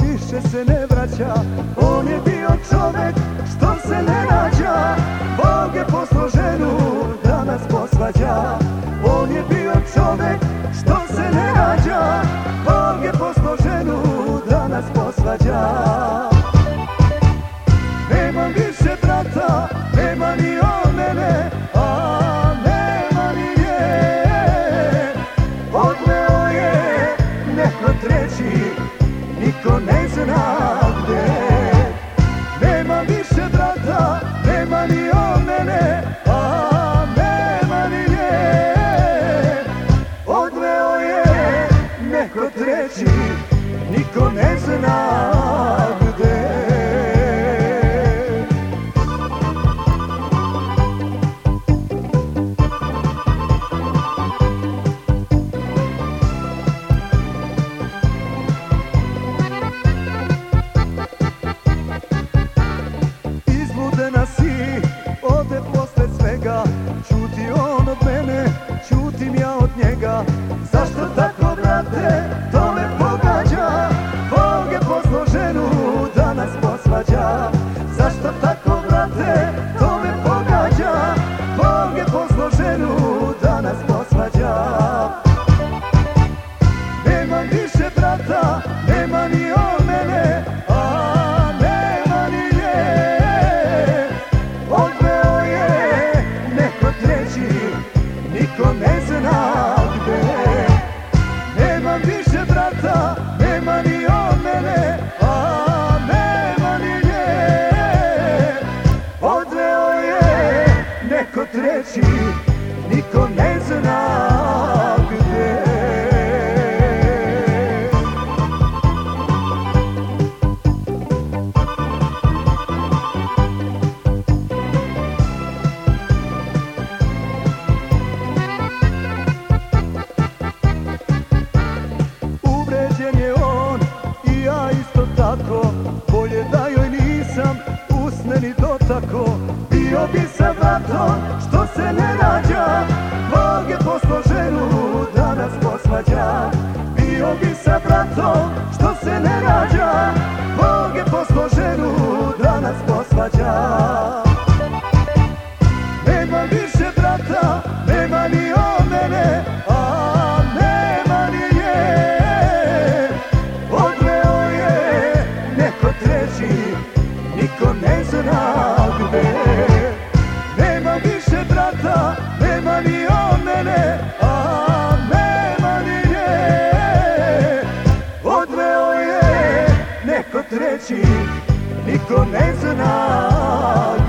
više se ne vraća. On je bio čovek što se ne rađa. Bog je poslao ženu da nas posvađa. On je bio čovek što se ne rađa. Bog je poslao ženu da nas posvađa treći Niko ne zna gde. Ode posle svega. Čuti on od mene, čutim ja od njega. Zašto tako, brate, ne zna gde? Nema više brata, nema ni on mene A nema ni nje. Odveo je neko treći Niko ne zna ni dotako Bio bi sa vratom što se ne rađa Bog je poslao ženu da nas posvađa. Bio bi sa bratom neko treći, niko ne zna